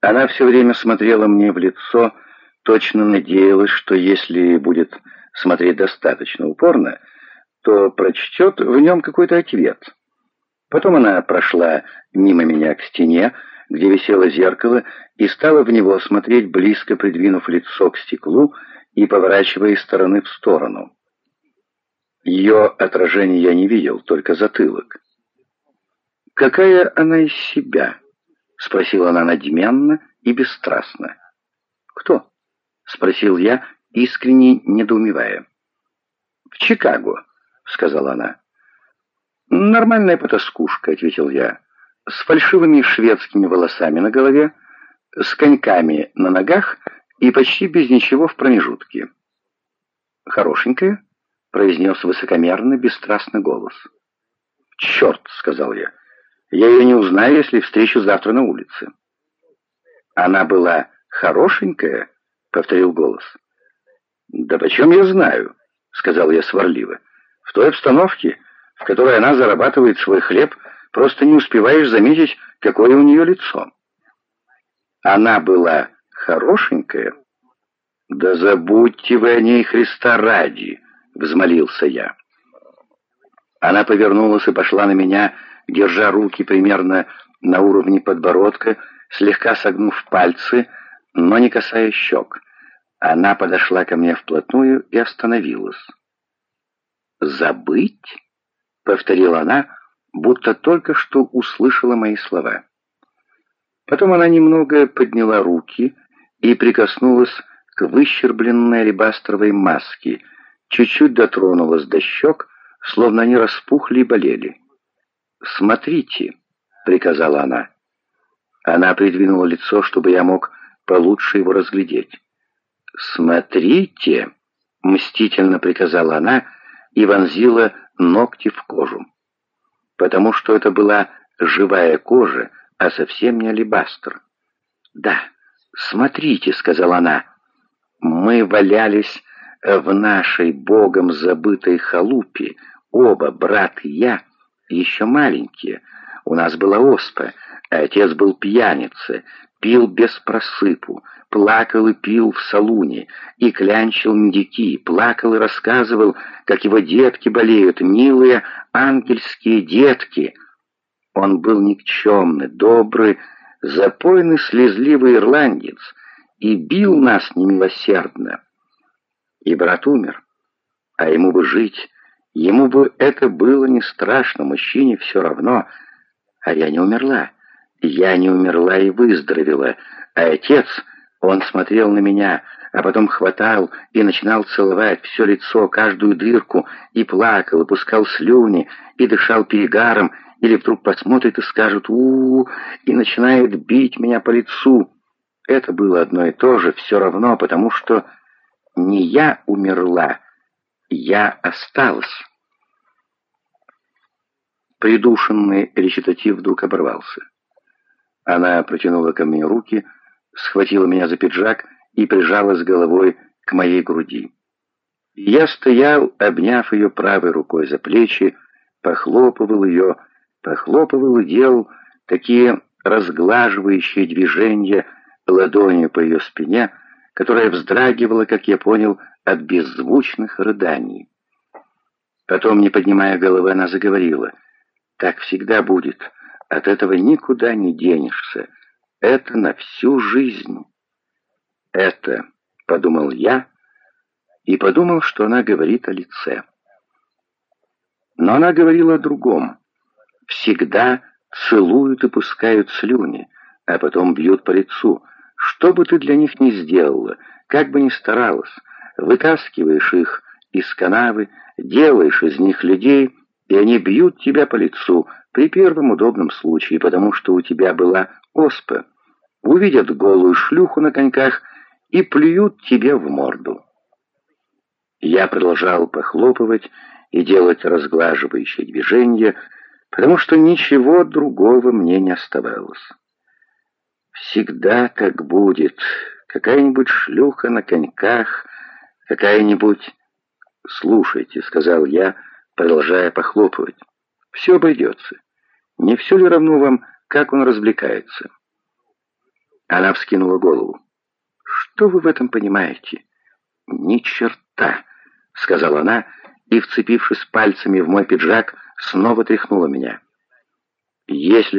Она все время смотрела мне в лицо, точно надеялась, что если будет смотреть достаточно упорно, то прочтет в нем какой-то ответ. Потом она прошла мимо меня к стене, где висело зеркало, и стала в него смотреть, близко придвинув лицо к стеклу и поворачивая из стороны в сторону. Ее отражение я не видел, только затылок. «Какая она из себя?» — спросила она надменно и бесстрастно. «Кто?» — спросил я, искренне недоумевая. «В Чикаго», — сказала она. «Нормальная потаскушка», — ответил я, «с фальшивыми шведскими волосами на голове, с коньками на ногах и почти без ничего в промежутке». «Хорошенькая?» — произнес высокомерно, бесстрастный голос. «Черт!» — сказал я. «Я ее не узнаю, если встречу завтра на улице». «Она была хорошенькая?» — повторил голос. «Да почем я знаю?» — сказал я сварливо. «В той обстановке, в которой она зарабатывает свой хлеб, просто не успеваешь заметить, какое у нее лицо». «Она была хорошенькая?» «Да забудьте вы о ней Христа ради!» взмолился я. Она повернулась и пошла на меня, держа руки примерно на уровне подбородка, слегка согнув пальцы, но не касаясь щек. Она подошла ко мне вплотную и остановилась. «Забыть?» — повторила она, будто только что услышала мои слова. Потом она немного подняла руки и прикоснулась к выщербленной алебастровой маске — чуть-чуть дотронулась до щек, словно они распухли и болели. «Смотрите», — приказала она. Она придвинула лицо, чтобы я мог получше его разглядеть. «Смотрите», — мстительно приказала она и вонзила ногти в кожу. Потому что это была живая кожа, а совсем не алебастр. «Да, смотрите», — сказала она. «Мы валялись в нашей богом забытой халупе, оба, брат и я, еще маленькие. У нас была оспа, а отец был пьяница, пил без просыпу, плакал и пил в салуне, и клянчил медики, плакал и рассказывал, как его детки болеют, милые ангельские детки. Он был никчемный, добрый, запойный, слезливый ирландец и бил нас немилосердно и брат умер. А ему бы жить, ему бы это было не страшно, мужчине все равно. А я не умерла. Я не умерла и выздоровела. А отец, он смотрел на меня, а потом хватал и начинал целовать все лицо, каждую дырку, и плакал, и пускал слюни, и дышал перегаром, или вдруг посмотрит и скажет у, -у, -у и начинает бить меня по лицу. Это было одно и то же, все равно, потому что не я умерла, я осталась. Придушенный речитатив вдруг оборвался. Она протянула ко мне руки, схватила меня за пиджак и прижалась головой к моей груди. Я стоял, обняв ее правой рукой за плечи, похлопывал ее, похлопывал и делал такие разглаживающие движения ладонью по ее спине, которая вздрагивала, как я понял, от беззвучных рыданий. Потом, не поднимая головы, она заговорила. «Так всегда будет. От этого никуда не денешься. Это на всю жизнь». «Это», — подумал я, и подумал, что она говорит о лице. Но она говорила о другом. «Всегда целуют и пускают слюни, а потом бьют по лицу». Что бы ты для них ни сделала, как бы ни старалась, вытаскиваешь их из канавы, делаешь из них людей, и они бьют тебя по лицу при первом удобном случае, потому что у тебя была оспа. Увидят голую шлюху на коньках и плюют тебе в морду. Я продолжал похлопывать и делать разглаживающие движения, потому что ничего другого мне не оставалось. Всегда как будет. Какая-нибудь шлюха на коньках, какая-нибудь... «Слушайте», — сказал я, продолжая похлопывать. «Все обойдется. Не все ли равно вам, как он развлекается?» Она вскинула голову. «Что вы в этом понимаете?» «Ни черта», — сказала она, и, вцепившись пальцами в мой пиджак, снова тряхнула меня. «Если